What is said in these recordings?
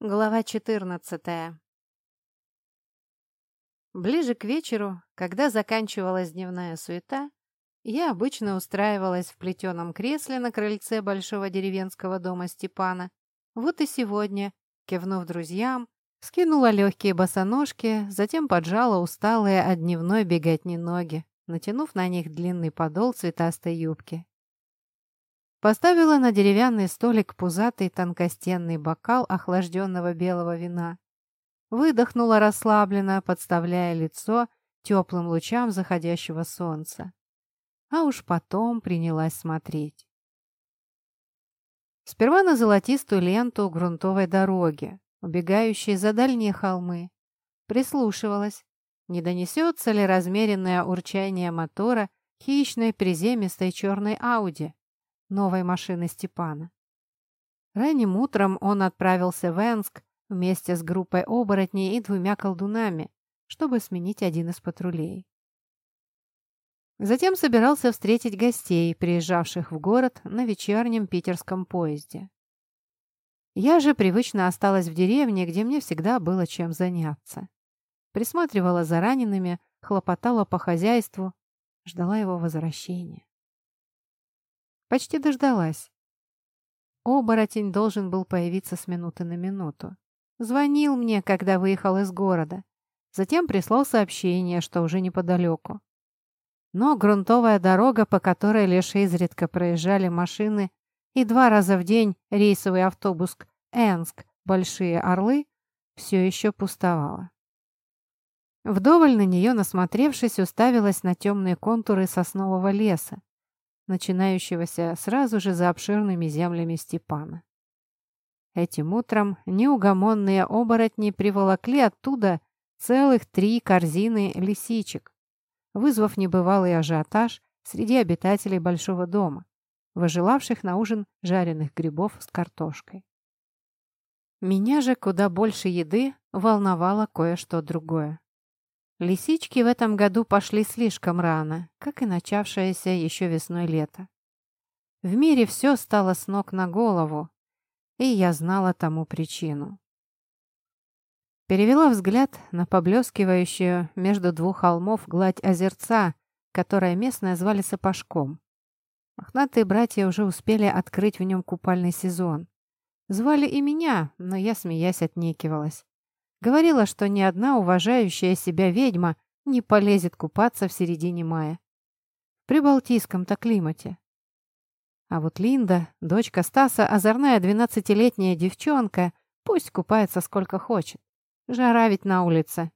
Глава 14 Ближе к вечеру, когда заканчивалась дневная суета, я обычно устраивалась в плетеном кресле на крыльце большого деревенского дома Степана. Вот и сегодня, кивнув друзьям, скинула легкие босоножки, затем поджала усталые от дневной беготни ноги, натянув на них длинный подол цветастой юбки. Поставила на деревянный столик пузатый тонкостенный бокал охлажденного белого вина. Выдохнула расслабленно, подставляя лицо теплым лучам заходящего солнца. А уж потом принялась смотреть. Сперва на золотистую ленту грунтовой дороги, убегающей за дальние холмы. Прислушивалась, не донесется ли размеренное урчание мотора хищной приземистой черной Ауди, новой машины Степана. Ранним утром он отправился в Энск вместе с группой оборотней и двумя колдунами, чтобы сменить один из патрулей. Затем собирался встретить гостей, приезжавших в город на вечернем питерском поезде. Я же привычно осталась в деревне, где мне всегда было чем заняться. Присматривала за ранеными, хлопотала по хозяйству, ждала его возвращения. Почти дождалась. Оборотень должен был появиться с минуты на минуту. Звонил мне, когда выехал из города. Затем прислал сообщение, что уже неподалеку. Но грунтовая дорога, по которой лишь изредка проезжали машины, и два раза в день рейсовый автобус Энск, Большие Орлы, все еще пустовала. Вдоволь на нее насмотревшись, уставилась на темные контуры соснового леса, начинающегося сразу же за обширными землями Степана. Этим утром неугомонные оборотни приволокли оттуда целых три корзины лисичек, вызвав небывалый ажиотаж среди обитателей большого дома, выжелавших на ужин жареных грибов с картошкой. Меня же куда больше еды волновало кое-что другое. Лисички в этом году пошли слишком рано, как и начавшееся еще весной лето. В мире все стало с ног на голову, и я знала тому причину. Перевела взгляд на поблескивающую между двух холмов гладь озерца, которое местное звали Сапожком. Мохнатые братья уже успели открыть в нем купальный сезон. Звали и меня, но я, смеясь, отнекивалась. Говорила, что ни одна уважающая себя ведьма не полезет купаться в середине мая. При Балтийском-то климате. А вот Линда, дочка Стаса, озорная двенадцатилетняя девчонка, пусть купается сколько хочет. Жара ведь на улице.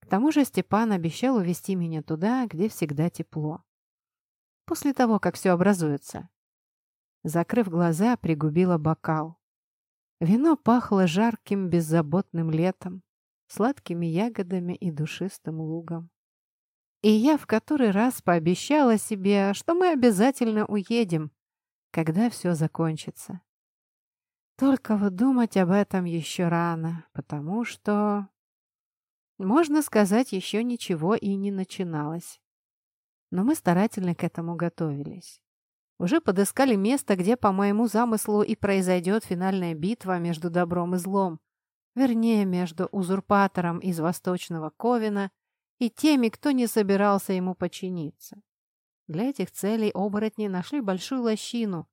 К тому же Степан обещал увезти меня туда, где всегда тепло. После того, как все образуется. Закрыв глаза, пригубила бокал. Вино пахло жарким, беззаботным летом, сладкими ягодами и душистым лугом. И я в который раз пообещала себе, что мы обязательно уедем, когда все закончится. Только вот думать об этом еще рано, потому что... Можно сказать, еще ничего и не начиналось. Но мы старательно к этому готовились. Уже подыскали место, где, по моему замыслу, и произойдет финальная битва между добром и злом. Вернее, между узурпатором из Восточного Ковина и теми, кто не собирался ему подчиниться. Для этих целей оборотни нашли большую лощину,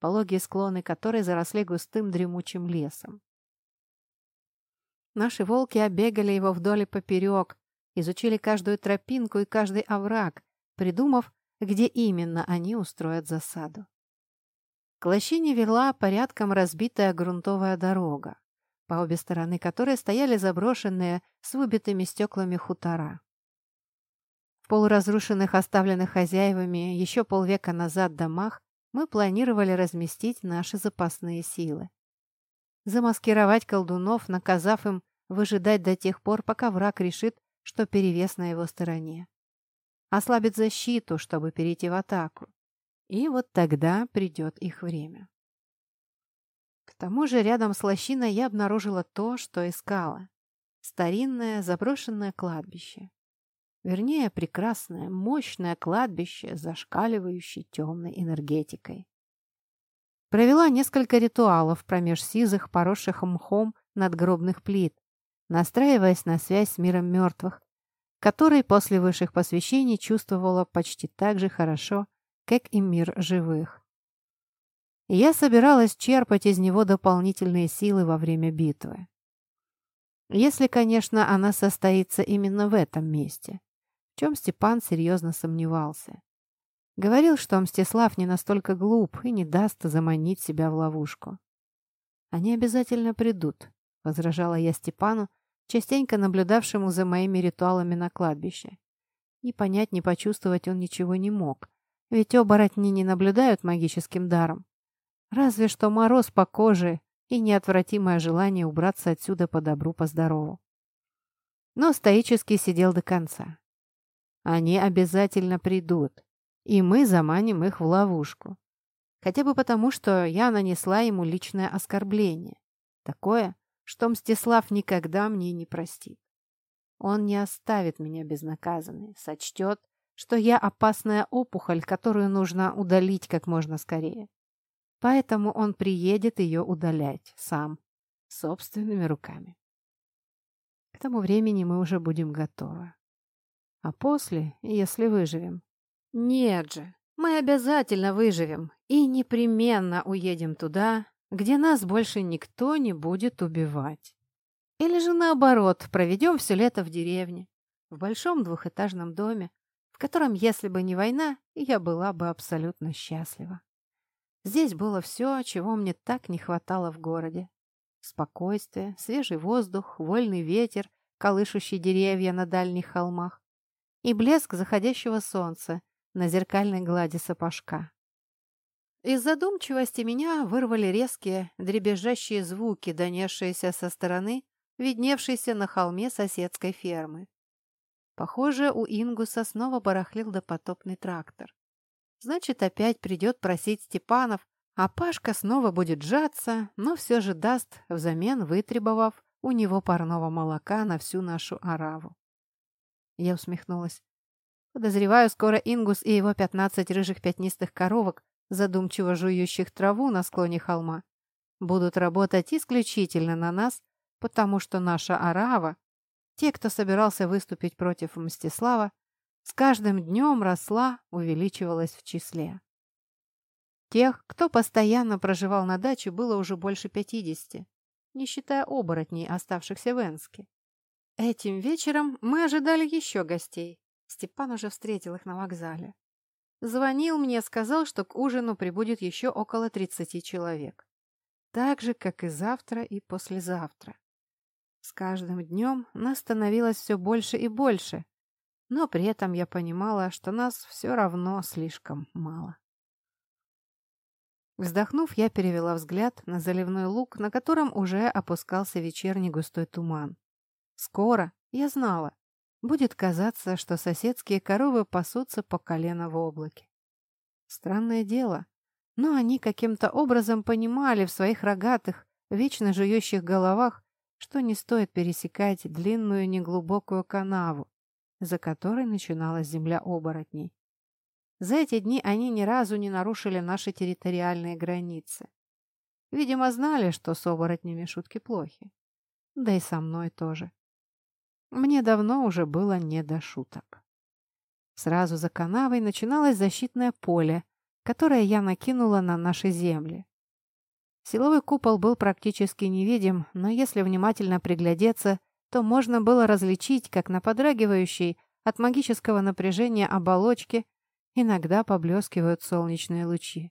пологие склоны которой заросли густым дремучим лесом. Наши волки обегали его вдоль и поперек, изучили каждую тропинку и каждый овраг, придумав, где именно они устроят засаду. К лощине вела порядком разбитая грунтовая дорога, по обе стороны которой стояли заброшенные с выбитыми стеклами хутора. В полуразрушенных, оставленных хозяевами еще полвека назад домах мы планировали разместить наши запасные силы. Замаскировать колдунов, наказав им выжидать до тех пор, пока враг решит, что перевес на его стороне ослабит защиту, чтобы перейти в атаку. И вот тогда придет их время. К тому же рядом с лощиной я обнаружила то, что искала. Старинное заброшенное кладбище. Вернее, прекрасное, мощное кладбище, зашкаливающее темной энергетикой. Провела несколько ритуалов промеж сизых, поросших мхом надгробных плит, настраиваясь на связь с миром мертвых, который после высших посвящений чувствовала почти так же хорошо, как и мир живых. я собиралась черпать из него дополнительные силы во время битвы. Если, конечно, она состоится именно в этом месте, в чем Степан серьезно сомневался. Говорил, что Мстислав не настолько глуп и не даст заманить себя в ловушку. «Они обязательно придут», — возражала я Степану, частенько наблюдавшему за моими ритуалами на кладбище. Ни понять, ни почувствовать он ничего не мог, ведь оборотни не наблюдают магическим даром. Разве что мороз по коже и неотвратимое желание убраться отсюда по добру, по здорову. Но стоически сидел до конца. Они обязательно придут, и мы заманим их в ловушку. Хотя бы потому, что я нанесла ему личное оскорбление. Такое, что Мстислав никогда мне не простит. Он не оставит меня безнаказанной, сочтет, что я опасная опухоль, которую нужно удалить как можно скорее. Поэтому он приедет ее удалять сам, собственными руками. К тому времени мы уже будем готовы. А после, если выживем... Нет же, мы обязательно выживем и непременно уедем туда, где нас больше никто не будет убивать. Или же наоборот, проведем все лето в деревне, в большом двухэтажном доме, в котором, если бы не война, я была бы абсолютно счастлива. Здесь было все, чего мне так не хватало в городе. Спокойствие, свежий воздух, вольный ветер, колышущий деревья на дальних холмах и блеск заходящего солнца на зеркальной глади сапожка. Из задумчивости меня вырвали резкие, дребезжащие звуки, донесшиеся со стороны, видневшейся на холме соседской фермы. Похоже, у Ингуса снова барахлил допотопный трактор. Значит, опять придет просить Степанов, а Пашка снова будет сжаться, но все же даст, взамен вытребовав у него парного молока на всю нашу ораву. Я усмехнулась. Подозреваю, скоро Ингус и его пятнадцать рыжих пятнистых коровок, задумчиво жующих траву на склоне холма, будут работать исключительно на нас, потому что наша орава, те, кто собирался выступить против Мстислава, с каждым днем росла, увеличивалась в числе. Тех, кто постоянно проживал на даче, было уже больше пятидесяти, не считая оборотней, оставшихся в Энске. Этим вечером мы ожидали еще гостей. Степан уже встретил их на вокзале. Звонил мне, сказал, что к ужину прибудет еще около тридцати человек. Так же, как и завтра и послезавтра. С каждым днем нас становилось все больше и больше, но при этом я понимала, что нас все равно слишком мало. Вздохнув, я перевела взгляд на заливной луг, на котором уже опускался вечерний густой туман. Скоро, я знала, будет казаться, что соседские коровы пасутся по колено в облаке. Странное дело, но они каким-то образом понимали в своих рогатых, вечно жующих головах, что не стоит пересекать длинную неглубокую канаву, за которой начиналась земля оборотней. За эти дни они ни разу не нарушили наши территориальные границы. Видимо, знали, что с оборотнями шутки плохи. Да и со мной тоже. Мне давно уже было не до шуток. Сразу за канавой начиналось защитное поле, которое я накинула на наши земли. Силовой купол был практически невидим, но если внимательно приглядеться, то можно было различить, как на подрагивающей от магического напряжения оболочке иногда поблескивают солнечные лучи.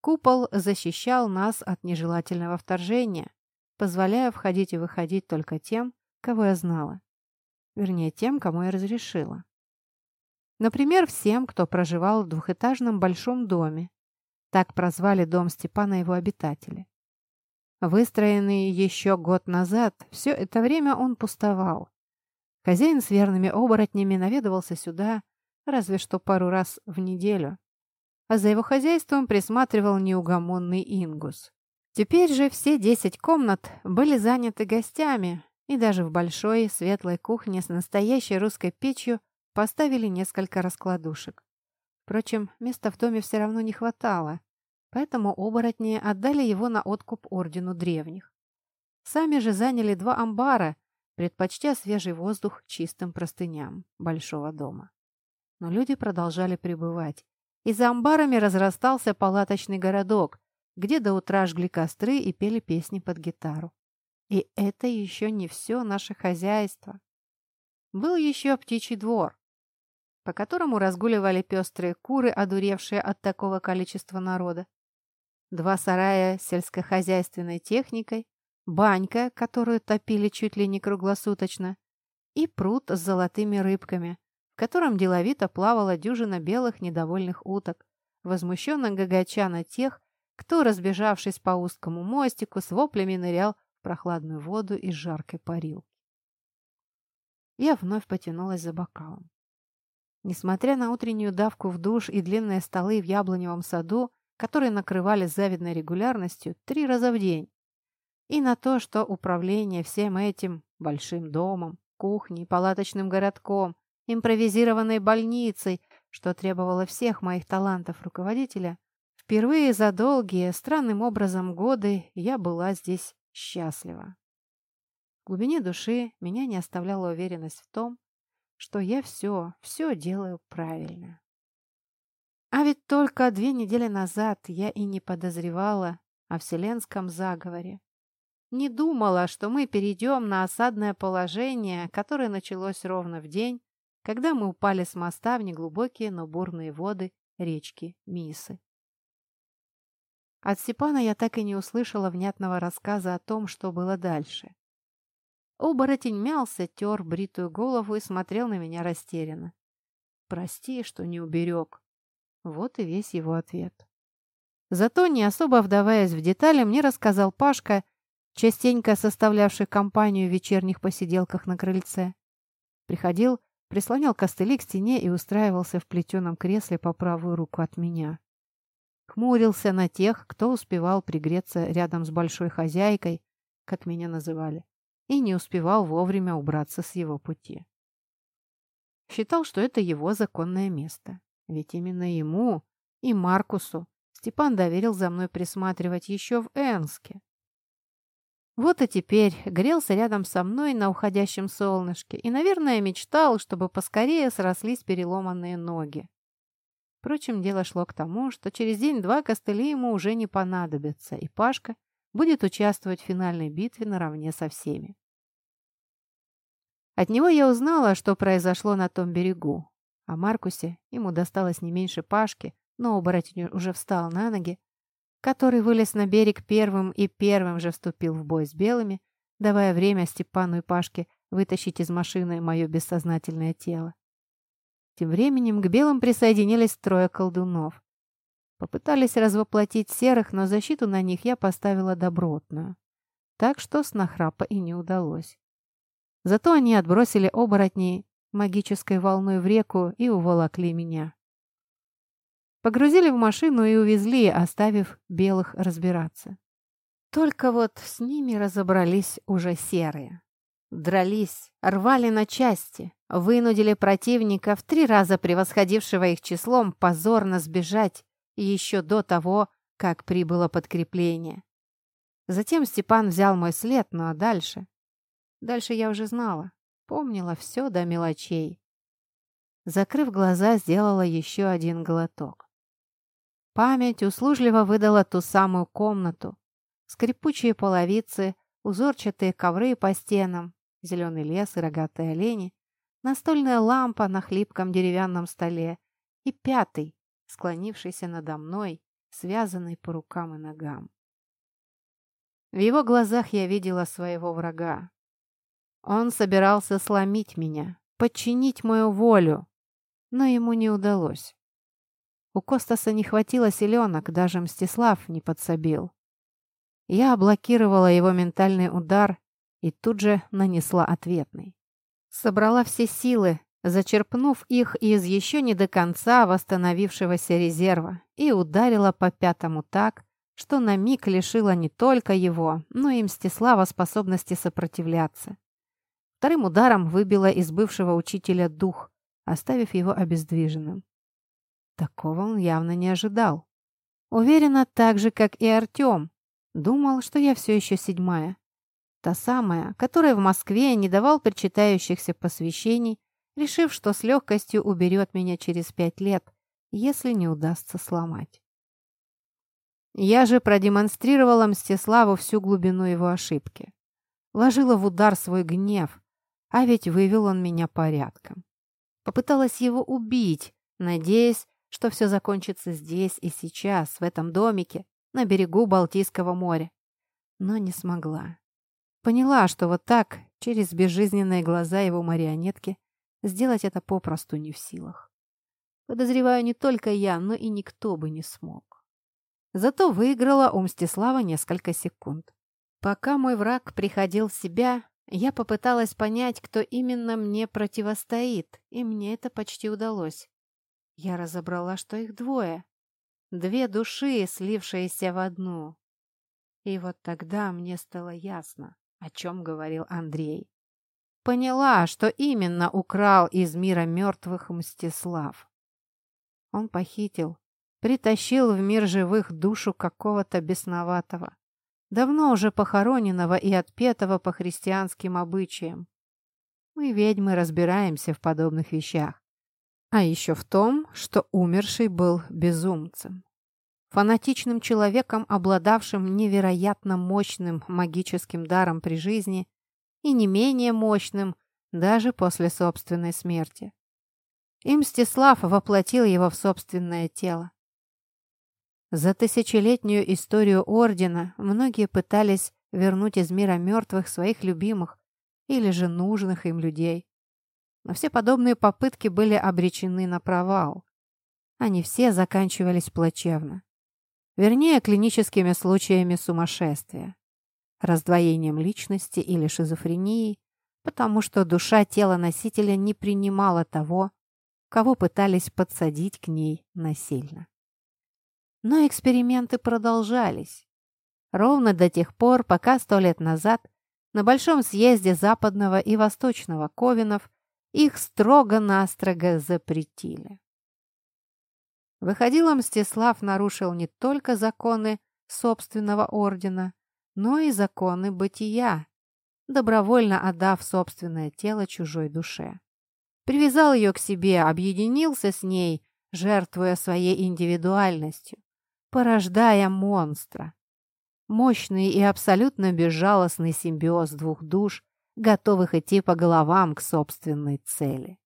Купол защищал нас от нежелательного вторжения, позволяя входить и выходить только тем, кого я знала. Вернее, тем, кому я разрешила. Например, всем, кто проживал в двухэтажном большом доме. Так прозвали дом Степана его обитатели. Выстроенный еще год назад, все это время он пустовал. Хозяин с верными оборотнями наведывался сюда разве что пару раз в неделю. А за его хозяйством присматривал неугомонный Ингус. Теперь же все десять комнат были заняты гостями, и даже в большой светлой кухне с настоящей русской печью поставили несколько раскладушек. Впрочем, места в доме все равно не хватало, Поэтому оборотни отдали его на откуп Ордену Древних. Сами же заняли два амбара, предпочтя свежий воздух чистым простыням большого дома. Но люди продолжали пребывать, и за амбарами разрастался палаточный городок, где до утра жгли костры и пели песни под гитару. И это еще не все наше хозяйство. Был еще птичий двор, по которому разгуливали пестрые куры, одуревшие от такого количества народа. Два сарая с сельскохозяйственной техникой, банька, которую топили чуть ли не круглосуточно, и пруд с золотыми рыбками, в котором деловито плавала дюжина белых недовольных уток, возмущенно гагача на тех, кто, разбежавшись по узкому мостику, с воплями нырял прохладную воду из жаркой парилки. Я вновь потянулась за бокалом. Несмотря на утреннюю давку в душ и длинные столы в яблоневом саду, которые накрывали завидной регулярностью три раза в день, и на то, что управление всем этим большим домом, кухней, палаточным городком, импровизированной больницей, что требовало всех моих талантов руководителя, впервые за долгие, странным образом годы я была здесь счастлива. В глубине души меня не оставляла уверенность в том, что я все, все делаю правильно. А ведь только две недели назад я и не подозревала о вселенском заговоре. Не думала, что мы перейдем на осадное положение, которое началось ровно в день, когда мы упали с моста в неглубокие, но бурные воды речки Мисы. От Степана я так и не услышала внятного рассказа о том, что было дальше. Оборотень мялся, тер бритую голову и смотрел на меня растерянно. «Прости, что не уберег». Вот и весь его ответ. Зато, не особо вдаваясь в детали, мне рассказал Пашка, частенько составлявший компанию в вечерних посиделках на крыльце. Приходил, прислонял костыли к стене и устраивался в плетеном кресле по правую руку от меня. Хмурился на тех, кто успевал пригреться рядом с большой хозяйкой, как меня называли, и не успевал вовремя убраться с его пути. Считал, что это его законное место. Ведь именно ему и Маркусу Степан доверил за мной присматривать еще в Энске. Вот и теперь грелся рядом со мной на уходящем солнышке и, наверное, мечтал, чтобы поскорее срослись переломанные ноги. Впрочем, дело шло к тому, что через день-два костыли ему уже не понадобятся, и Пашка будет участвовать в финальной битве наравне со всеми. От него я узнала, что произошло на том берегу. О Маркусе ему досталось не меньше Пашки, но оборотень уже встал на ноги, который вылез на берег первым и первым же вступил в бой с белыми, давая время Степану и Пашке вытащить из машины мое бессознательное тело. Тем временем к белым присоединились трое колдунов. Попытались развоплотить серых, но защиту на них я поставила добротную. Так что с нахрапа и не удалось. Зато они отбросили оборотней магической волной в реку и уволокли меня. Погрузили в машину и увезли, оставив белых разбираться. Только вот с ними разобрались уже серые. Дрались, рвали на части, вынудили противника, в три раза превосходившего их числом, позорно сбежать еще до того, как прибыло подкрепление. Затем Степан взял мой след, ну а дальше? Дальше я уже знала, помнила все до мелочей. Закрыв глаза, сделала еще один глоток. Память услужливо выдала ту самую комнату. Скрипучие половицы, узорчатые ковры по стенам, зеленый лес и рогатые олени, настольная лампа на хлипком деревянном столе и пятый, склонившийся надо мной, связанный по рукам и ногам. В его глазах я видела своего врага. Он собирался сломить меня, подчинить мою волю, но ему не удалось. У Костаса не хватило селенок, даже Мстислав не подсобил. Я блокировала его ментальный удар и тут же нанесла ответный. Собрала все силы, зачерпнув их из еще не до конца восстановившегося резерва, и ударила по пятому так, что на миг лишила не только его, но и Мстислава способности сопротивляться. Вторым ударом выбила из бывшего учителя дух, оставив его обездвиженным. Такого он явно не ожидал. Уверена, так же, как и Артем. Думал, что я все еще седьмая. Та самая, которой в Москве не давал причитающихся посвящений, решив, что с легкостью уберет меня через пять лет, если не удастся сломать. Я же продемонстрировала Мстиславу всю глубину его ошибки. Ложила в удар свой гнев, а ведь вывел он меня порядком. Попыталась его убить, надеясь, что все закончится здесь и сейчас, в этом домике, на берегу Балтийского моря. Но не смогла. Поняла, что вот так, через безжизненные глаза его марионетки, сделать это попросту не в силах. Подозреваю, не только я, но и никто бы не смог. Зато выиграла у Мстислава несколько секунд. Пока мой враг приходил в себя, я попыталась понять, кто именно мне противостоит, и мне это почти удалось. Я разобрала, что их двое. Две души, слившиеся в одну. И вот тогда мне стало ясно, о чем говорил Андрей. Поняла, что именно украл из мира мертвых Мстислав. Он похитил, притащил в мир живых душу какого-то бесноватого, давно уже похороненного и отпетого по христианским обычаям. Мы, ведьмы, разбираемся в подобных вещах. А еще в том, что умерший был безумцем. Фанатичным человеком, обладавшим невероятно мощным магическим даром при жизни и не менее мощным даже после собственной смерти. И Мстислав воплотил его в собственное тело. За тысячелетнюю историю Ордена многие пытались вернуть из мира мертвых своих любимых или же нужных им людей. Но все подобные попытки были обречены на провал. Они все заканчивались плачевно. Вернее, клиническими случаями сумасшествия, раздвоением личности или шизофренией, потому что душа тела носителя не принимала того, кого пытались подсадить к ней насильно. Но эксперименты продолжались. Ровно до тех пор, пока сто лет назад на Большом съезде Западного и Восточного Ковинов их строго-настрого запретили. Выходило, Мстислав нарушил не только законы собственного ордена, но и законы бытия, добровольно отдав собственное тело чужой душе. Привязал ее к себе, объединился с ней, жертвуя своей индивидуальностью, порождая монстра. Мощный и абсолютно безжалостный симбиоз двух душ, готовых идти по головам к собственной цели.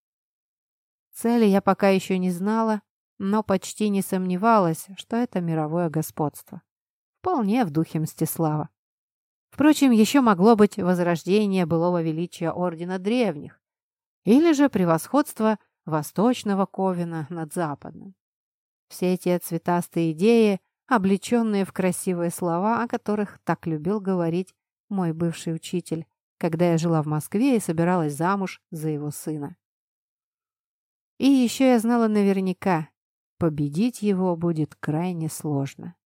Цели я пока еще не знала, но почти не сомневалась, что это мировое господство. Вполне в духе Мстислава. Впрочем, еще могло быть возрождение былого величия Ордена Древних или же превосходство Восточного Ковина над Западным. Все эти цветастые идеи, облеченные в красивые слова, о которых так любил говорить мой бывший учитель, когда я жила в Москве и собиралась замуж за его сына. И еще я знала наверняка, победить его будет крайне сложно.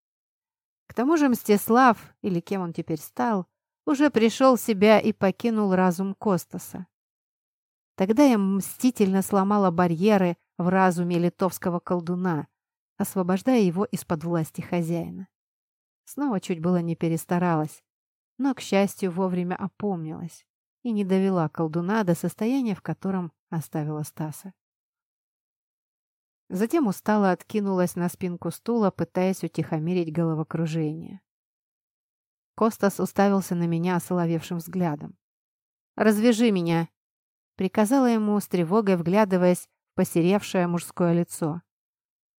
К тому же Мстислав, или кем он теперь стал, уже пришел в себя и покинул разум Костаса. Тогда я мстительно сломала барьеры в разуме литовского колдуна, освобождая его из-под власти хозяина. Снова чуть было не перестаралась, но, к счастью, вовремя опомнилась и не довела колдуна до состояния, в котором оставила Стаса. Затем устало откинулась на спинку стула, пытаясь утихомирить головокружение. Костас уставился на меня осоловевшим взглядом. «Развяжи меня!» — приказала ему с тревогой, вглядываясь в посеревшее мужское лицо.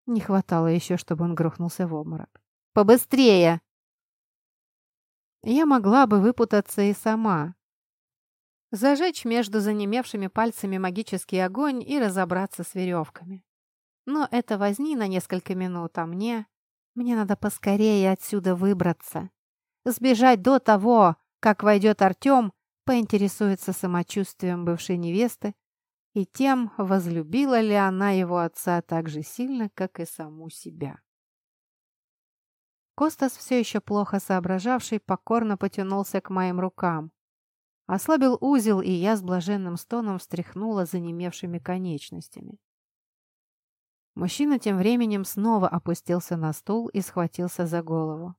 Не хватало еще, чтобы он грохнулся в обморок. «Побыстрее!» Я могла бы выпутаться и сама. Зажечь между занемевшими пальцами магический огонь и разобраться с веревками. Но это возни на несколько минут, а мне... Мне надо поскорее отсюда выбраться. Сбежать до того, как войдет Артем, поинтересуется самочувствием бывшей невесты и тем, возлюбила ли она его отца так же сильно, как и саму себя. Костас, все еще плохо соображавший, покорно потянулся к моим рукам. Ослабил узел, и я с блаженным стоном встряхнула занемевшими конечностями. Мужчина тем временем снова опустился на стул и схватился за голову.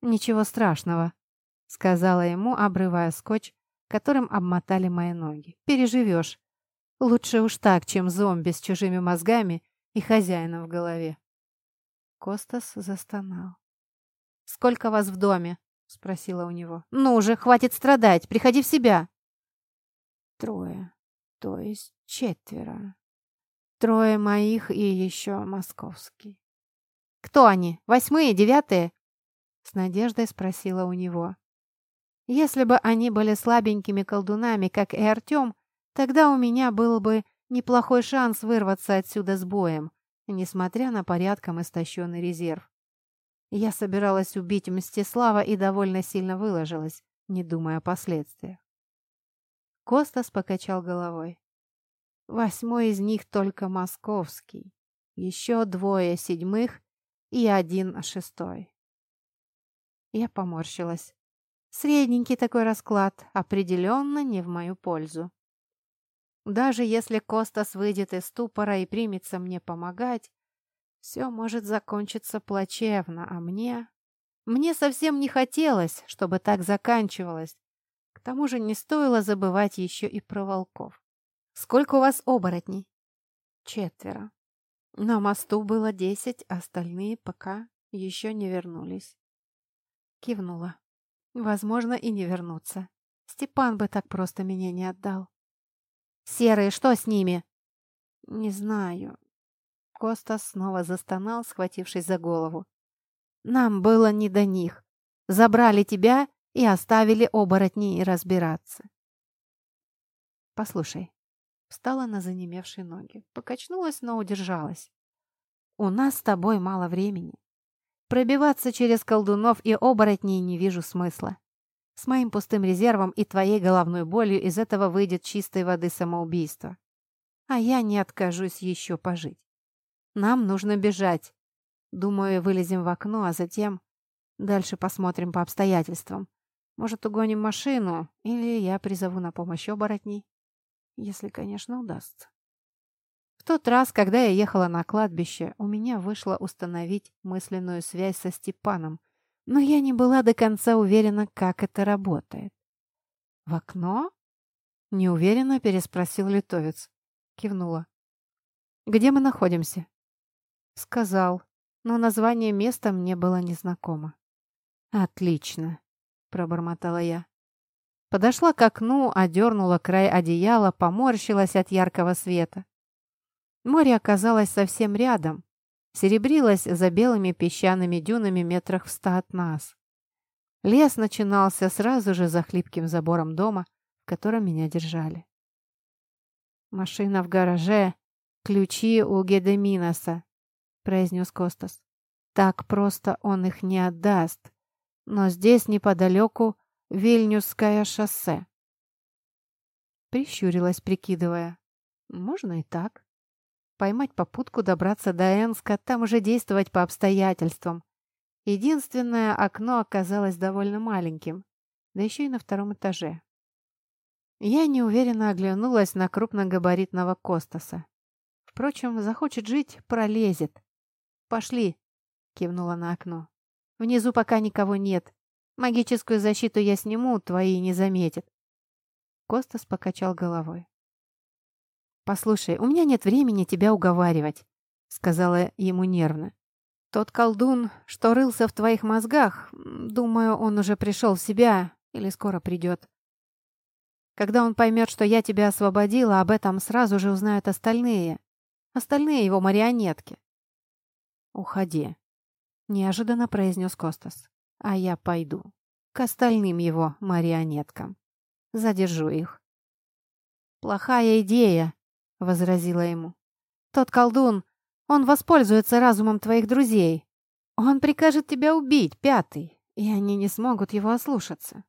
«Ничего страшного», — сказала ему, обрывая скотч, которым обмотали мои ноги. «Переживешь. Лучше уж так, чем зомби с чужими мозгами и хозяином в голове». Костас застонал. «Сколько вас в доме?» — спросила у него. «Ну уже, хватит страдать, приходи в себя!» «Трое, то есть четверо. Трое моих и еще московский». «Кто они? Восьмые, девятые?» С надеждой спросила у него. «Если бы они были слабенькими колдунами, как и Артем, тогда у меня был бы неплохой шанс вырваться отсюда с боем, несмотря на порядком истощенный резерв. Я собиралась убить Мстислава и довольно сильно выложилась, не думая о последствиях. Костас покачал головой. Восьмой из них только московский. Еще двое седьмых и один шестой. Я поморщилась. Средненький такой расклад, определенно не в мою пользу. Даже если Костас выйдет из ступора и примется мне помогать, все может закончиться плачевно, а мне... Мне совсем не хотелось, чтобы так заканчивалось. К тому же не стоило забывать еще и про волков. «Сколько у вас оборотней?» «Четверо. На мосту было десять, остальные пока еще не вернулись». Кивнула. «Возможно, и не вернуться. Степан бы так просто меня не отдал». «Серые, что с ними?» «Не знаю. Коста снова застонал, схватившись за голову. «Нам было не до них. Забрали тебя и оставили оборотней разбираться». «Послушай». Встала на занемевшие ноги. Покачнулась, но удержалась. «У нас с тобой мало времени. Пробиваться через колдунов и оборотней не вижу смысла. С моим пустым резервом и твоей головной болью из этого выйдет чистой воды самоубийство. А я не откажусь еще пожить. Нам нужно бежать. Думаю, вылезем в окно, а затем... Дальше посмотрим по обстоятельствам. Может, угоним машину, или я призову на помощь оборотней. Если, конечно, удастся. В тот раз, когда я ехала на кладбище, у меня вышло установить мысленную связь со Степаном, но я не была до конца уверена, как это работает. «В окно?» — неуверенно переспросил литовец. Кивнула. «Где мы находимся?» «Сказал, но название места мне было незнакомо». «Отлично», — пробормотала я. Подошла к окну, одернула край одеяла, поморщилась от яркого света. Море оказалось совсем рядом, серебрилось за белыми песчаными дюнами метрах в ста от нас. Лес начинался сразу же за хлипким забором дома, в котором меня держали. Машина в гараже, ключи у Гедеминоса, произнес Костас. Так просто он их не отдаст. Но здесь неподалеку Вильнюсское шоссе. Прищурилась, прикидывая. Можно и так. Поймать попутку, добраться до Энска, там уже действовать по обстоятельствам. Единственное окно оказалось довольно маленьким, да еще и на втором этаже. Я неуверенно оглянулась на крупногабаритного Костаса. Впрочем, захочет жить — пролезет. «Пошли!» — кивнула на окно. «Внизу пока никого нет. Магическую защиту я сниму, твои не заметят». Костас покачал головой. «Послушай, у меня нет времени тебя уговаривать», — сказала ему нервно. «Тот колдун, что рылся в твоих мозгах, думаю, он уже пришел в себя или скоро придет. Когда он поймет, что я тебя освободила, об этом сразу же узнают остальные. Остальные его марионетки. «Уходи», — неожиданно произнес Костас. «А я пойду. К остальным его марионеткам. Задержу их». «Плохая идея», — возразила ему. «Тот колдун, он воспользуется разумом твоих друзей. Он прикажет тебя убить, пятый, и они не смогут его ослушаться».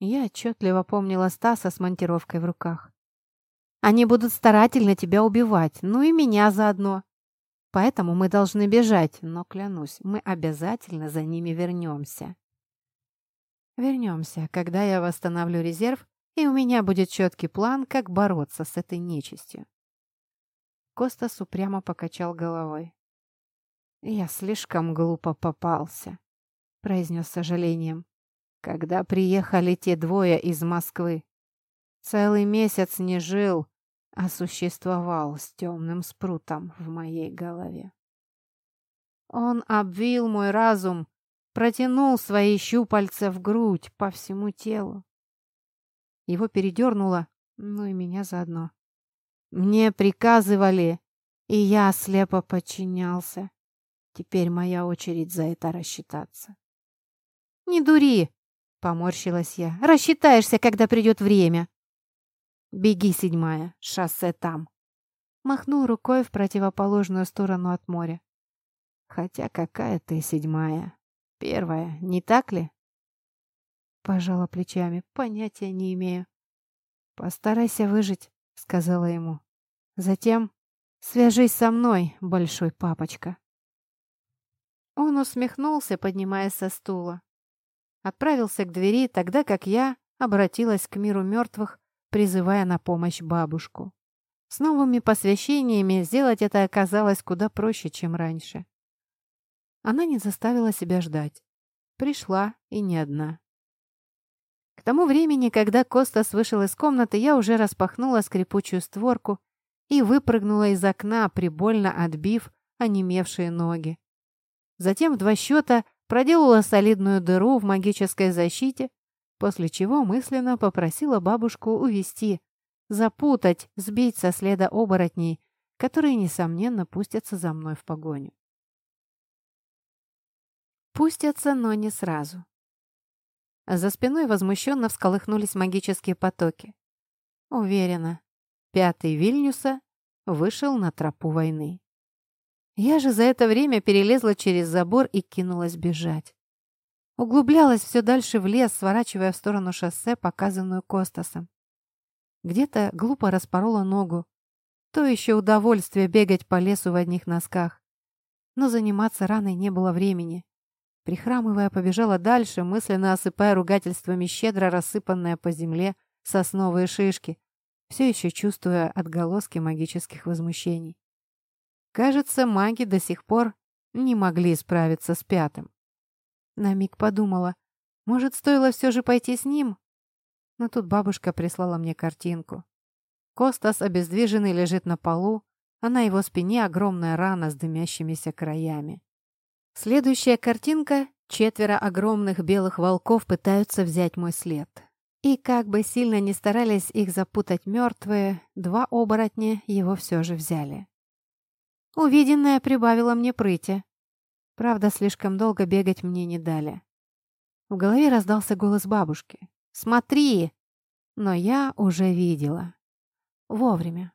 Я отчетливо помнила Стаса с монтировкой в руках. «Они будут старательно тебя убивать, ну и меня заодно. Поэтому мы должны бежать, но, клянусь, мы обязательно за ними вернемся. Вернемся, когда я восстановлю резерв, и у меня будет четкий план, как бороться с этой нечистью. Костас упрямо покачал головой. «Я слишком глупо попался», — произнес с сожалением. когда приехали те двое из Москвы. Целый месяц не жил, а существовал с темным спрутом в моей голове. Он обвил мой разум, протянул свои щупальца в грудь по всему телу. Его передернуло, ну и меня заодно. Мне приказывали, и я слепо подчинялся. Теперь моя очередь за это рассчитаться. «Не дури!» — поморщилась я. «Рассчитаешься, когда придет время!» «Беги, седьмая, шоссе там!» Махнул рукой в противоположную сторону от моря. «Хотя какая ты седьмая? Первая, не так ли?» Пожала плечами. Понятия не имею. «Постарайся выжить», — сказала ему. «Затем свяжись со мной, большой папочка». Он усмехнулся, поднимаясь со стула отправился к двери, тогда как я обратилась к миру мертвых, призывая на помощь бабушку. С новыми посвящениями сделать это оказалось куда проще, чем раньше. Она не заставила себя ждать. Пришла и не одна. К тому времени, когда Костас вышел из комнаты, я уже распахнула скрипучую створку и выпрыгнула из окна, прибольно отбив онемевшие ноги. Затем в два счета проделала солидную дыру в магической защите, после чего мысленно попросила бабушку увести, запутать, сбить со следа оборотней, которые, несомненно, пустятся за мной в погоню. Пустятся, но не сразу. За спиной возмущенно всколыхнулись магические потоки. Уверена, пятый Вильнюса вышел на тропу войны. Я же за это время перелезла через забор и кинулась бежать. Углублялась все дальше в лес, сворачивая в сторону шоссе, показанную Костасом. Где-то глупо распорола ногу. То еще удовольствие бегать по лесу в одних носках. Но заниматься раной не было времени. Прихрамывая, побежала дальше, мысленно осыпая ругательствами щедро рассыпанные по земле сосновые шишки, все еще чувствуя отголоски магических возмущений. Кажется, маги до сих пор не могли справиться с пятым. На миг подумала, может, стоило все же пойти с ним? Но тут бабушка прислала мне картинку. Костас, обездвиженный, лежит на полу, а на его спине огромная рана с дымящимися краями. Следующая картинка — четверо огромных белых волков пытаются взять мой след. И как бы сильно ни старались их запутать мертвые, два оборотня его все же взяли. Увиденное прибавило мне прыти. Правда, слишком долго бегать мне не дали. В голове раздался голос бабушки. «Смотри!» Но я уже видела. Вовремя.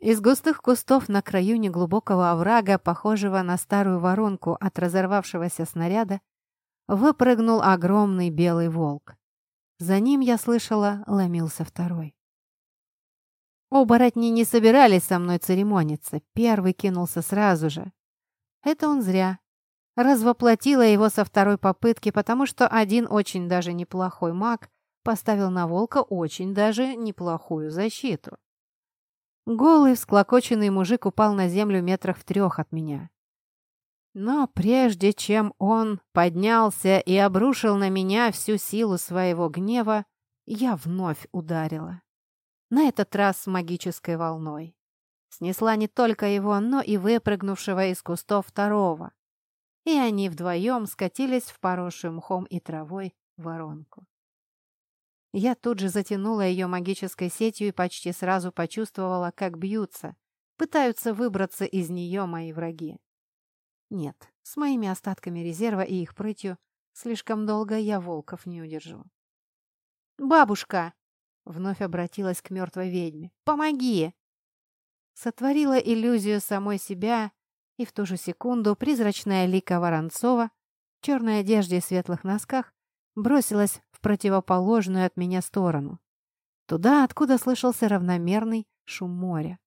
Из густых кустов на краю неглубокого оврага, похожего на старую воронку от разорвавшегося снаряда, выпрыгнул огромный белый волк. За ним, я слышала, ломился второй. Оборотни не собирались со мной церемониться. Первый кинулся сразу же. Это он зря. Развоплотила его со второй попытки, потому что один очень даже неплохой маг поставил на волка очень даже неплохую защиту. Голый, всклокоченный мужик упал на землю метрах в трех от меня. Но прежде чем он поднялся и обрушил на меня всю силу своего гнева, я вновь ударила на этот раз магической волной. Снесла не только его, но и выпрыгнувшего из кустов второго. И они вдвоем скатились в поросшую мхом и травой воронку. Я тут же затянула ее магической сетью и почти сразу почувствовала, как бьются, пытаются выбраться из нее мои враги. Нет, с моими остатками резерва и их прытью слишком долго я волков не удержу. «Бабушка!» Вновь обратилась к мертвой ведьме. «Помоги!» Сотворила иллюзию самой себя, и в ту же секунду призрачная лика Воронцова в черной одежде и светлых носках бросилась в противоположную от меня сторону. Туда, откуда слышался равномерный шум моря.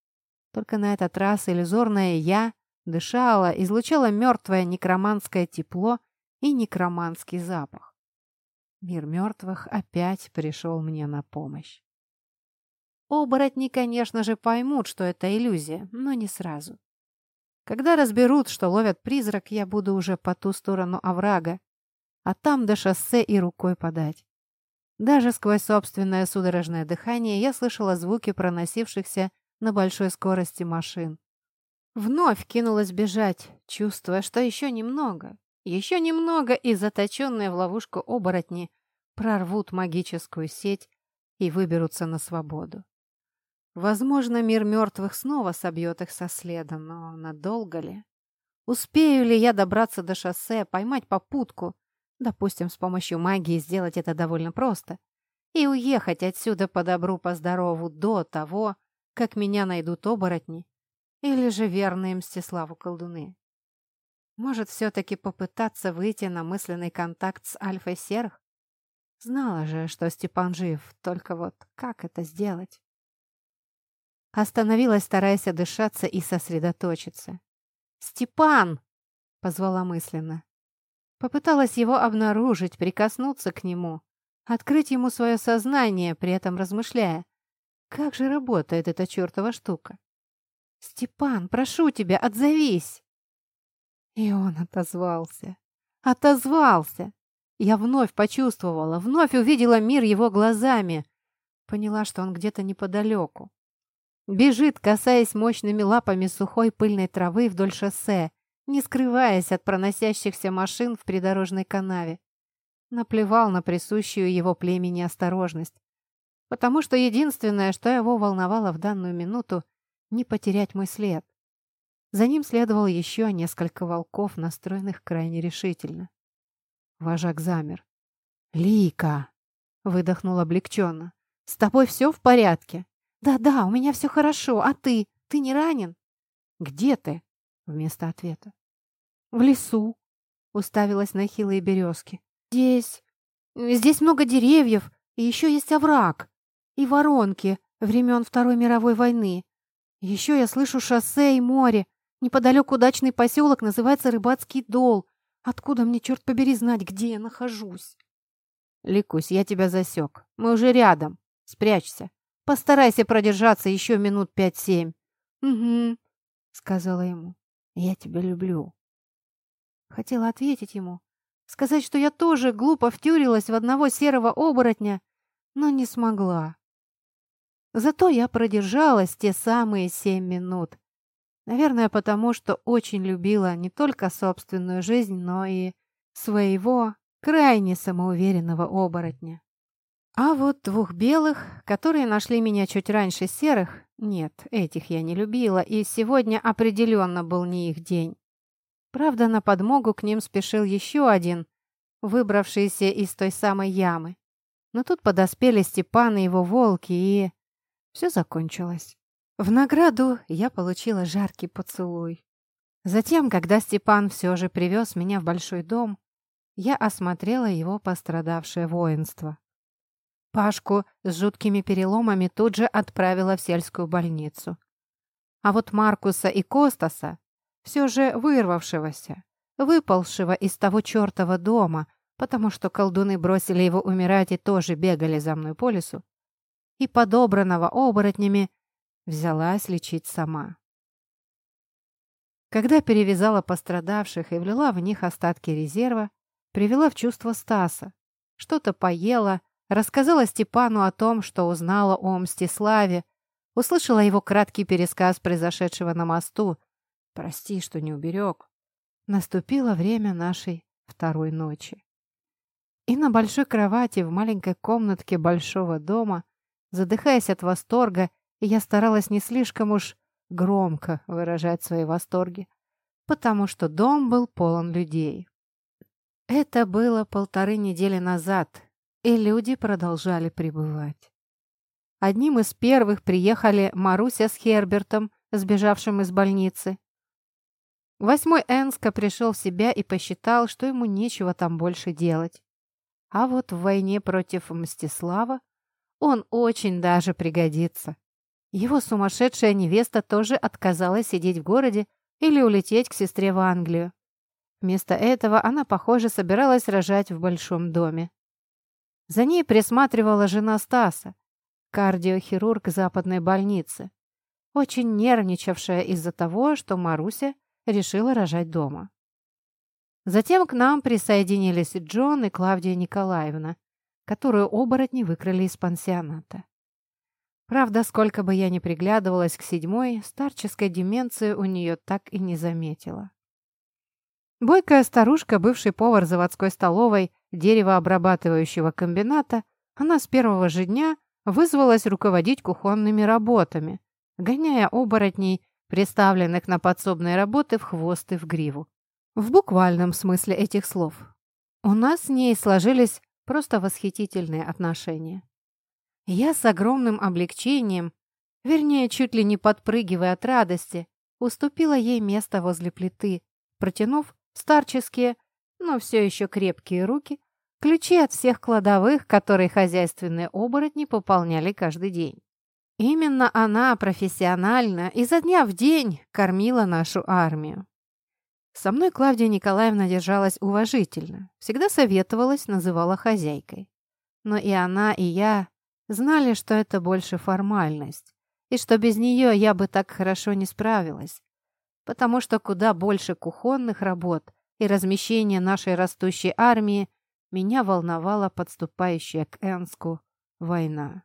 Только на этот раз иллюзорное «я» дышала, излучала мертвое некроманское тепло и некроманский запах. Мир мертвых опять пришел мне на помощь. Оборотни, конечно же, поймут, что это иллюзия, но не сразу. Когда разберут, что ловят призрак, я буду уже по ту сторону оврага. а там до шоссе и рукой подать. Даже сквозь собственное судорожное дыхание я слышала звуки проносившихся на большой скорости машин. Вновь кинулась бежать, чувствуя, что еще немного, еще немного и заточенные в ловушку оборотни прорвут магическую сеть и выберутся на свободу. Возможно, мир мертвых снова собьет их со следа, но надолго ли? Успею ли я добраться до шоссе, поймать попутку, допустим, с помощью магии сделать это довольно просто, и уехать отсюда по добру, по здорову до того, как меня найдут оборотни, или же верные Мстиславу колдуны? Может, все-таки попытаться выйти на мысленный контакт с Альфой Серх? Знала же, что Степан жив, только вот как это сделать? Остановилась, стараясь отдышаться и сосредоточиться. «Степан!» — позвала мысленно. Попыталась его обнаружить, прикоснуться к нему, открыть ему свое сознание, при этом размышляя. Как же работает эта чертова штука? «Степан, прошу тебя, отзовись!» И он отозвался. Отозвался! Я вновь почувствовала, вновь увидела мир его глазами. Поняла, что он где-то неподалеку. Бежит, касаясь мощными лапами сухой пыльной травы вдоль шоссе, не скрываясь от проносящихся машин в придорожной канаве. Наплевал на присущую его племени осторожность. Потому что единственное, что его волновало в данную минуту, не потерять мой след. За ним следовало еще несколько волков, настроенных крайне решительно. Вожак замер. «Лика!» — выдохнул облегченно. «С тобой все в порядке?» «Да-да, у меня все хорошо. А ты? Ты не ранен?» «Где ты?» Вместо ответа. «В лесу», — уставилась на хилые березки. «Здесь... Здесь много деревьев, и еще есть овраг. И воронки времен Второй мировой войны. Еще я слышу шоссе и море. Неподалеку дачный поселок называется Рыбацкий дол. Откуда мне, черт побери, знать, где я нахожусь?» «Ликусь, я тебя засек. Мы уже рядом. Спрячься. Постарайся продержаться еще минут пять-семь». «Угу», — сказала ему. «Я тебя люблю». Хотела ответить ему, сказать, что я тоже глупо втюрилась в одного серого оборотня, но не смогла. Зато я продержалась те самые семь минут. Наверное, потому что очень любила не только собственную жизнь, но и своего крайне самоуверенного оборотня. А вот двух белых, которые нашли меня чуть раньше серых, нет, этих я не любила, и сегодня определенно был не их день. Правда, на подмогу к ним спешил еще один, выбравшийся из той самой ямы. Но тут подоспели Степан и его волки, и... Все закончилось. В награду я получила жаркий поцелуй. Затем, когда Степан все же привез меня в большой дом, я осмотрела его пострадавшее воинство. Пашку с жуткими переломами тут же отправила в сельскую больницу. А вот Маркуса и Костаса, все же вырвавшегося, выползшего из того чертова дома, потому что колдуны бросили его умирать и тоже бегали за мной по лесу, и подобранного оборотнями, взялась лечить сама. Когда перевязала пострадавших и влила в них остатки резерва, привела в чувство Стаса, что-то поела, Рассказала Степану о том, что узнала о Мстиславе, услышала его краткий пересказ произошедшего на мосту. «Прости, что не уберег». Наступило время нашей второй ночи. И на большой кровати в маленькой комнатке большого дома, задыхаясь от восторга, я старалась не слишком уж громко выражать свои восторги, потому что дом был полон людей. Это было полторы недели назад, и люди продолжали прибывать. Одним из первых приехали Маруся с Хербертом, сбежавшим из больницы. Восьмой Энска пришел в себя и посчитал, что ему нечего там больше делать. А вот в войне против Мстислава он очень даже пригодится. Его сумасшедшая невеста тоже отказалась сидеть в городе или улететь к сестре в Англию. Вместо этого она, похоже, собиралась рожать в большом доме. За ней присматривала жена Стаса, кардиохирург западной больницы, очень нервничавшая из-за того, что Маруся решила рожать дома. Затем к нам присоединились Джон и Клавдия Николаевна, которую оборотни выкрали из пансионата. Правда, сколько бы я ни приглядывалась к седьмой, старческой деменции у нее так и не заметила. Бойкая старушка, бывший повар заводской столовой, деревообрабатывающего комбината, она с первого же дня вызвалась руководить кухонными работами, гоняя оборотней, представленных на подсобные работы, в хвост и в гриву. В буквальном смысле этих слов. У нас с ней сложились просто восхитительные отношения. Я с огромным облегчением, вернее, чуть ли не подпрыгивая от радости, уступила ей место возле плиты, протянув старческие, но все еще крепкие руки, ключи от всех кладовых, которые хозяйственные оборотни пополняли каждый день. Именно она профессионально изо дня в день кормила нашу армию. Со мной Клавдия Николаевна держалась уважительно, всегда советовалась, называла хозяйкой. Но и она, и я знали, что это больше формальность, и что без нее я бы так хорошо не справилась потому что куда больше кухонных работ и размещения нашей растущей армии меня волновала подступающая к Энску война.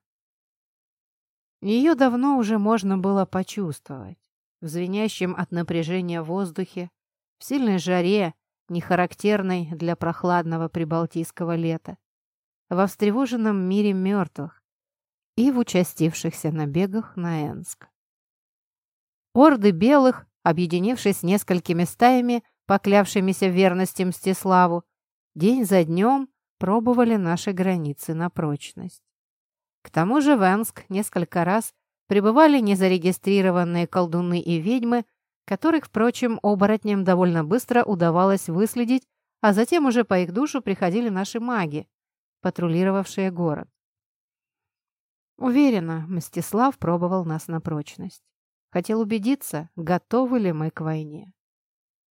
Ее давно уже можно было почувствовать. В звенящем от напряжения воздухе, в сильной жаре, не характерной для прохладного прибалтийского лета, во встревоженном мире мертвых и в участившихся набегах на Энск. Орды белых объединившись несколькими стаями, поклявшимися в верности Мстиславу, день за днем пробовали наши границы на прочность. К тому же в Энск несколько раз прибывали незарегистрированные колдуны и ведьмы, которых, впрочем, оборотням довольно быстро удавалось выследить, а затем уже по их душу приходили наши маги, патрулировавшие город. Уверена, Мстислав пробовал нас на прочность. Хотел убедиться, готовы ли мы к войне.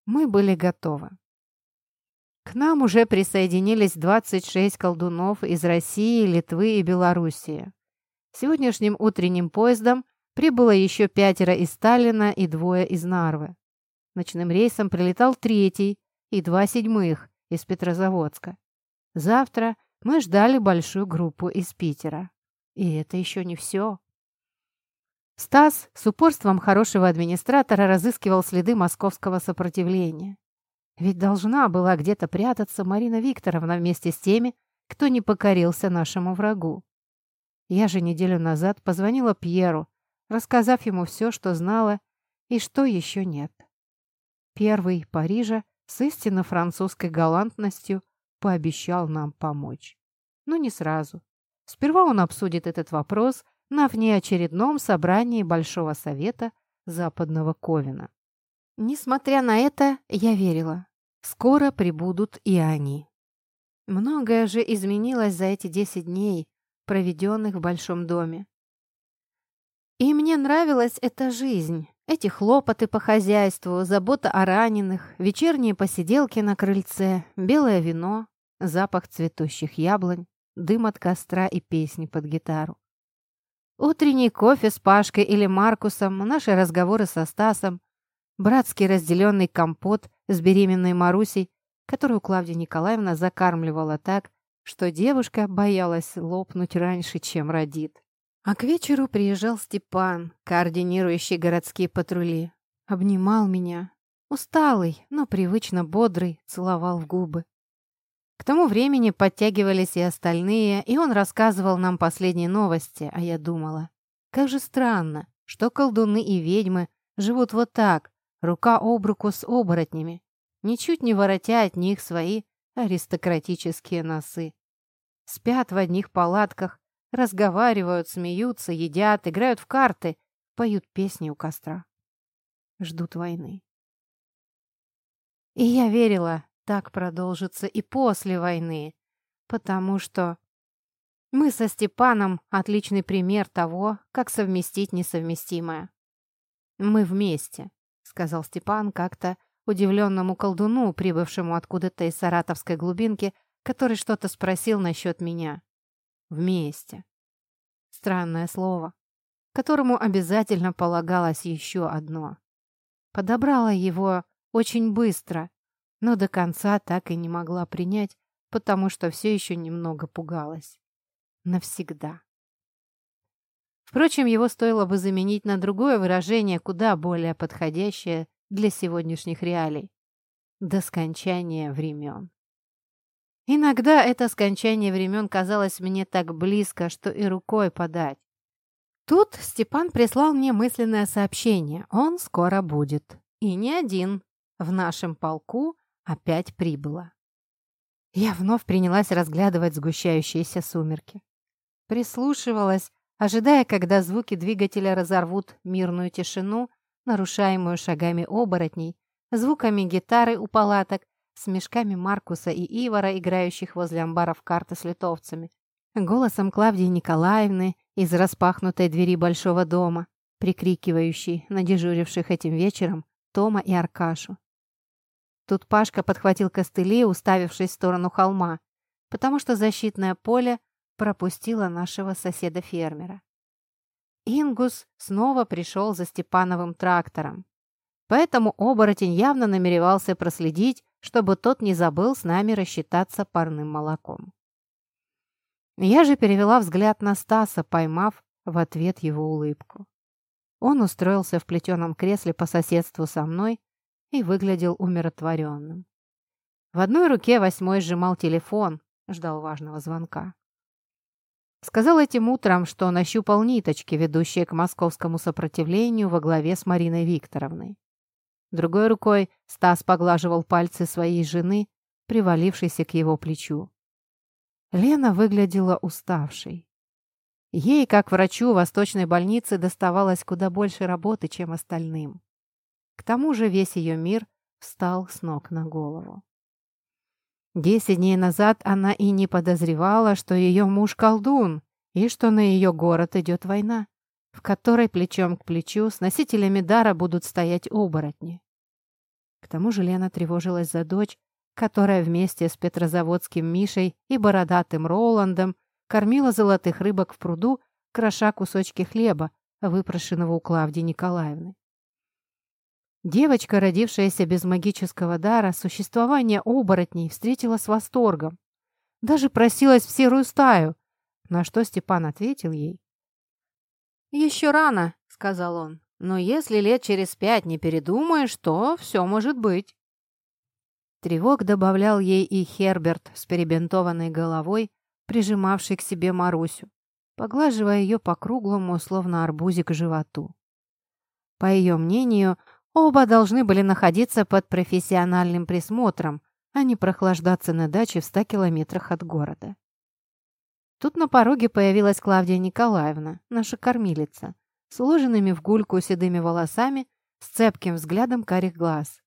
Мы были готовы. К нам уже присоединились 26 колдунов из России, Литвы и Белоруссии. Сегодняшним утренним поездом прибыло еще пятеро из Сталина и двое из Нарвы. Ночным рейсом прилетал третий и два седьмых из Петрозаводска. Завтра мы ждали большую группу из Питера. И это еще не все. Стас с упорством хорошего администратора разыскивал следы московского сопротивления. Ведь должна была где-то прятаться Марина Викторовна вместе с теми, кто не покорился нашему врагу. Я же неделю назад позвонила Пьеру, рассказав ему все, что знала и что еще нет. Первый Парижа с истинно французской галантностью пообещал нам помочь. Но не сразу. Сперва он обсудит этот вопрос на внеочередном собрании Большого Совета Западного Ковина. Несмотря на это, я верила. Скоро прибудут и они. Многое же изменилось за эти десять дней, проведенных в Большом доме. И мне нравилась эта жизнь, эти хлопоты по хозяйству, забота о раненых, вечерние посиделки на крыльце, белое вино, запах цветущих яблонь, дым от костра и песни под гитару. Утренний кофе с Пашкой или Маркусом, наши разговоры со Стасом, братский разделенный компот с беременной Марусей, которую Клавдия Николаевна закармливала так, что девушка боялась лопнуть раньше, чем родит. А к вечеру приезжал Степан, координирующий городские патрули. Обнимал меня. Усталый, но привычно бодрый, целовал в губы. К тому времени подтягивались и остальные, и он рассказывал нам последние новости, а я думала, как же странно, что колдуны и ведьмы живут вот так, рука об руку с оборотнями, ничуть не воротя от них свои аристократические носы. Спят в одних палатках, разговаривают, смеются, едят, играют в карты, поют песни у костра. Ждут войны. И я верила, так продолжится и после войны, потому что мы со Степаном отличный пример того, как совместить несовместимое. «Мы вместе», — сказал Степан как-то удивленному колдуну, прибывшему откуда-то из саратовской глубинки, который что-то спросил насчет меня. «Вместе». Странное слово, которому обязательно полагалось еще одно. Подобрала его очень быстро, но до конца так и не могла принять, потому что все еще немного пугалась. Навсегда. Впрочем, его стоило бы заменить на другое выражение, куда более подходящее для сегодняшних реалий. До скончания времен. Иногда это скончание времен казалось мне так близко, что и рукой подать. Тут Степан прислал мне мысленное сообщение. Он скоро будет. И не один. В нашем полку опять прибыло. Я вновь принялась разглядывать сгущающиеся сумерки. Прислушивалась, ожидая, когда звуки двигателя разорвут мирную тишину, нарушаемую шагами оборотней, звуками гитары у палаток, с мешками Маркуса и Ивара, играющих возле амбаров карты с литовцами, голосом Клавдии Николаевны из распахнутой двери большого дома, прикрикивающей на дежуривших этим вечером Тома и Аркашу. Тут Пашка подхватил костыли, уставившись в сторону холма, потому что защитное поле пропустило нашего соседа-фермера. Ингус снова пришел за Степановым трактором. Поэтому оборотень явно намеревался проследить, чтобы тот не забыл с нами рассчитаться парным молоком. Я же перевела взгляд на Стаса, поймав в ответ его улыбку. Он устроился в плетеном кресле по соседству со мной и выглядел умиротворенным. В одной руке восьмой сжимал телефон, ждал важного звонка. Сказал этим утром, что нащупал ниточки, ведущие к московскому сопротивлению во главе с Мариной Викторовной. Другой рукой Стас поглаживал пальцы своей жены, привалившейся к его плечу. Лена выглядела уставшей. Ей, как врачу восточной больницы, доставалось куда больше работы, чем остальным. К тому же весь ее мир встал с ног на голову. Десять дней назад она и не подозревала, что ее муж колдун, и что на ее город идет война, в которой плечом к плечу с носителями дара будут стоять оборотни. К тому же Лена тревожилась за дочь, которая вместе с петрозаводским Мишей и бородатым Роландом кормила золотых рыбок в пруду, кроша кусочки хлеба, выпрошенного у Клавдии Николаевны. Девочка, родившаяся без магического дара, существование оборотней встретила с восторгом. Даже просилась в серую стаю, на что Степан ответил ей. «Еще рано», — сказал он, — «но если лет через пять не передумаешь, то все может быть». Тревог добавлял ей и Херберт с перебинтованной головой, прижимавший к себе Марусю, поглаживая ее по круглому, словно арбузик, животу. По ее мнению, оба должны были находиться под профессиональным присмотром, а не прохлаждаться на даче в ста километрах от города. Тут на пороге появилась Клавдия Николаевна, наша кормилица, с уложенными в гульку седыми волосами, с цепким взглядом карих глаз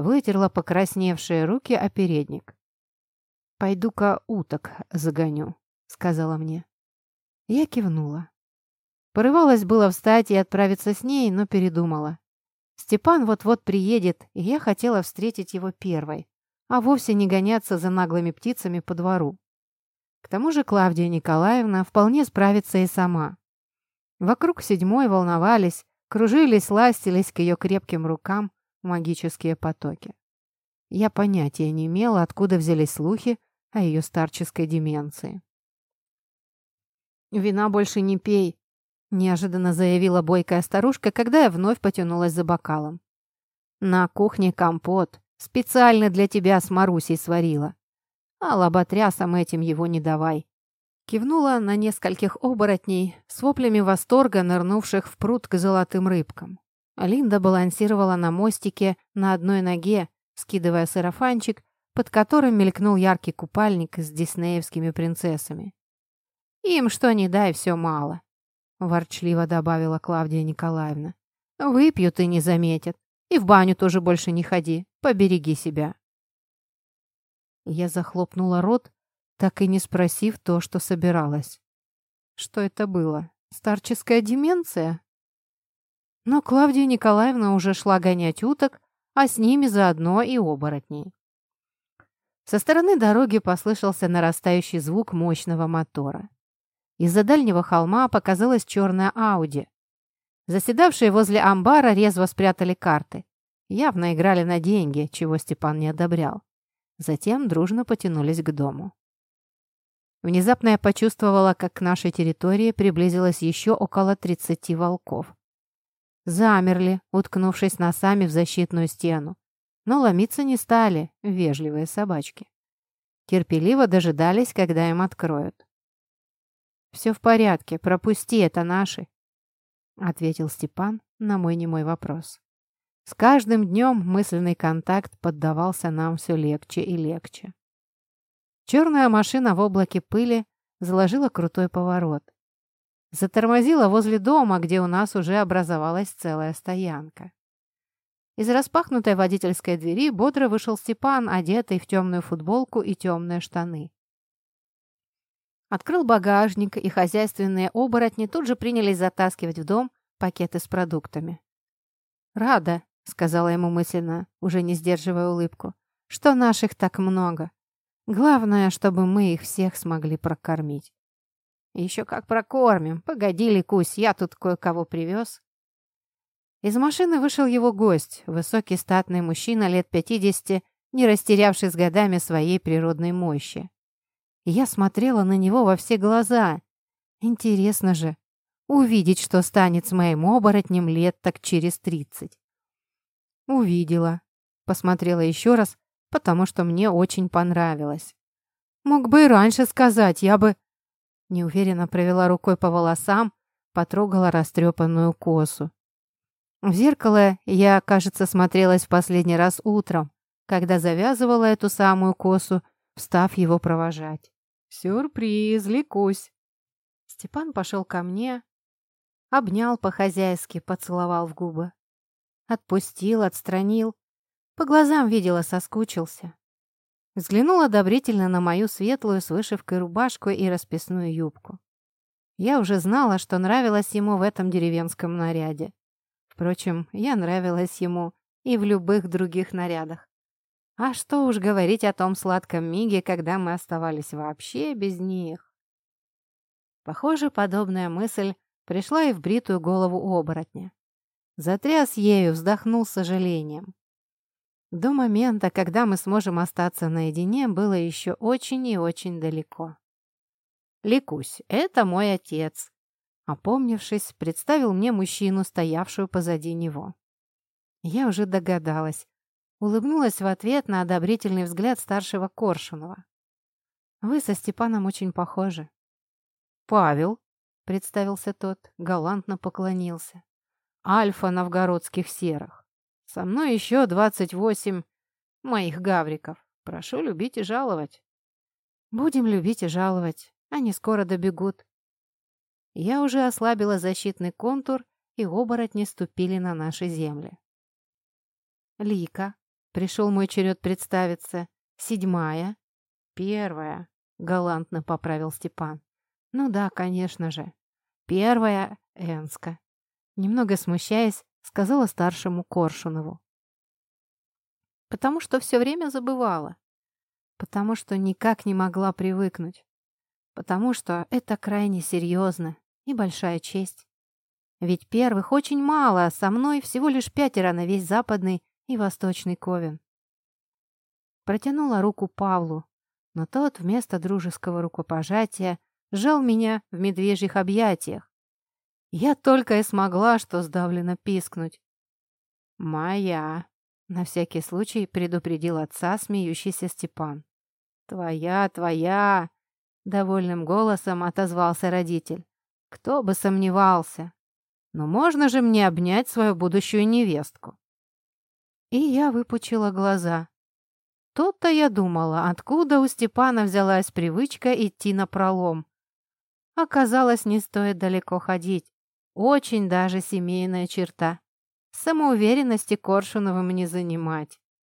вытерла покрасневшие руки о передник. «Пойду-ка уток загоню», — сказала мне. Я кивнула. Порывалась было встать и отправиться с ней, но передумала. Степан вот-вот приедет, и я хотела встретить его первой, а вовсе не гоняться за наглыми птицами по двору. К тому же Клавдия Николаевна вполне справится и сама. Вокруг седьмой волновались, кружились, ластились к ее крепким рукам, магические потоки. Я понятия не имела, откуда взялись слухи о ее старческой деменции. «Вина больше не пей», — неожиданно заявила бойкая старушка, когда я вновь потянулась за бокалом. «На кухне компот. Специально для тебя с Марусей сварила. А лоботрясам этим его не давай». Кивнула на нескольких оборотней с воплями восторга, нырнувших в пруд к золотым рыбкам. Линда балансировала на мостике на одной ноге, скидывая сарафанчик, под которым мелькнул яркий купальник с диснеевскими принцессами. «Им что ни дай, все мало», — ворчливо добавила Клавдия Николаевна. «Выпьют и не заметят. И в баню тоже больше не ходи. Побереги себя». Я захлопнула рот, так и не спросив то, что собиралась. Что это было? Старческая деменция? Но Клавдия Николаевна уже шла гонять уток, а с ними заодно и оборотней. Со стороны дороги послышался нарастающий звук мощного мотора. Из-за дальнего холма показалась черная Ауди. Заседавшие возле амбара резво спрятали карты. Явно играли на деньги, чего Степан не одобрял. Затем дружно потянулись к дому. Внезапно я почувствовала, как к нашей территории приблизилось еще около 30 волков. Замерли, уткнувшись носами в защитную стену. Но ломиться не стали, вежливые собачки. Терпеливо дожидались, когда им откроют. «Все в порядке, пропусти, это наши», — ответил Степан на мой немой вопрос. С каждым днем мысленный контакт поддавался нам все легче и легче. Черная машина в облаке пыли заложила крутой поворот. Затормозила возле дома, где у нас уже образовалась целая стоянка. Из распахнутой водительской двери бодро вышел Степан, одетый в темную футболку и темные штаны. Открыл багажник, и хозяйственные оборотни тут же принялись затаскивать в дом пакеты с продуктами. «Рада», — сказала ему мысленно, уже не сдерживая улыбку, — «что наших так много. Главное, чтобы мы их всех смогли прокормить». «Еще как прокормим. Погоди, Ликусь, я тут кое-кого привез». Из машины вышел его гость, высокий статный мужчина лет пятидесяти, не растерявший с годами своей природной мощи. Я смотрела на него во все глаза. Интересно же, увидеть, что станет с моим оборотнем лет так через тридцать. Увидела. Посмотрела еще раз, потому что мне очень понравилось. Мог бы и раньше сказать, я бы... Неуверенно провела рукой по волосам, потрогала растрепанную косу. В зеркало я, кажется, смотрелась в последний раз утром, когда завязывала эту самую косу встав его провожать. «Сюрприз, ликусь!» Степан пошел ко мне, обнял по-хозяйски, поцеловал в губы. Отпустил, отстранил. По глазам видела, соскучился. Взглянул одобрительно на мою светлую с вышивкой рубашку и расписную юбку. Я уже знала, что нравилось ему в этом деревенском наряде. Впрочем, я нравилась ему и в любых других нарядах. А что уж говорить о том сладком миге, когда мы оставались вообще без них. Похоже, подобная мысль пришла и в бритую голову оборотня. Затряс ею, вздохнул с сожалением. До момента, когда мы сможем остаться наедине, было еще очень и очень далеко. «Ликусь, это мой отец», — опомнившись, представил мне мужчину, стоявшую позади него. Я уже догадалась, Улыбнулась в ответ на одобрительный взгляд старшего Коршунова. «Вы со Степаном очень похожи». «Павел», — представился тот, галантно поклонился. «Альфа новгородских серых. Со мной еще двадцать восемь моих гавриков. Прошу любить и жаловать». «Будем любить и жаловать. Они скоро добегут». Я уже ослабила защитный контур, и оборотни ступили на наши земли. Лика, Пришел мой черед представиться. Седьмая. Первая, галантно поправил Степан. Ну да, конечно же. Первая Энска. Немного смущаясь, сказала старшему Коршунову. Потому что все время забывала. Потому что никак не могла привыкнуть. Потому что это крайне серьезно и большая честь. Ведь первых очень мало, а со мной всего лишь пятеро на весь западный и восточный ковен. Протянула руку Павлу, но тот вместо дружеского рукопожатия сжал меня в медвежьих объятиях. Я только и смогла, что сдавленно пискнуть. «Моя!» — на всякий случай предупредил отца смеющийся Степан. «Твоя, твоя!» — довольным голосом отозвался родитель. «Кто бы сомневался! Но можно же мне обнять свою будущую невестку?» И я выпучила глаза. Тут-то я думала, откуда у Степана взялась привычка идти на пролом. Оказалось, не стоит далеко ходить. Очень даже семейная черта. Самоуверенности Коршуновым не занимать.